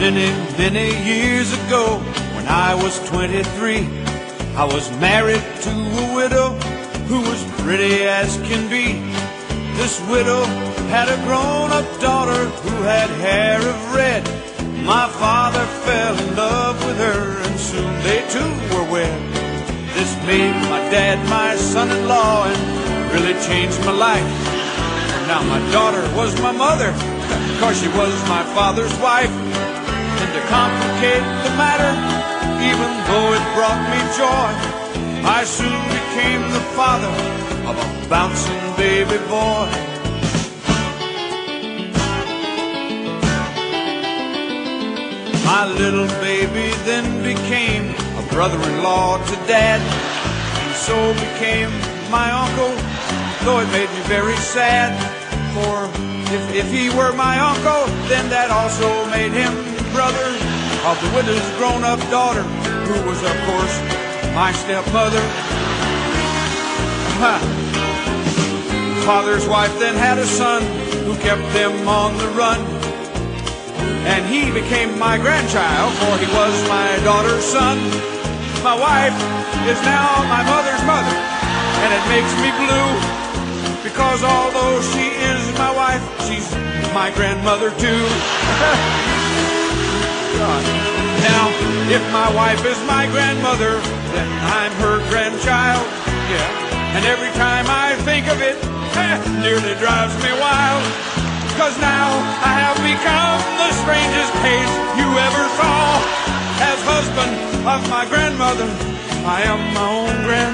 Many, many years ago, when I was 23, I was married to a widow who was pretty as can be. This widow had a grown-up daughter who had hair of red. My father fell in love with her, and soon they too were wed. This made my dad my son-in-law and really changed my life. Now my daughter was my mother, cause she was my father's wife. And to complicate the matter, even though it brought me joy, I soon became the father of a bouncing baby boy. My little baby then became a brother-in-law to dad. And so became my uncle, though it made me very sad. For if, if he were my uncle, then that also made him brother of the widow's grown-up daughter, who was, of course, my stepmother. Father's wife then had a son who kept them on the run. And he became my grandchild, for he was my daughter's son. My wife is now my mother's mother, and it makes me blue. Because although she is my wife, she's my grandmother too. If my wife is my grandmother, then I'm her grandchild. Yeah. And every time I think of it, nearly drives me wild. Cause now I have become the strangest case you ever saw. As husband of my grandmother, I am my own grandpa.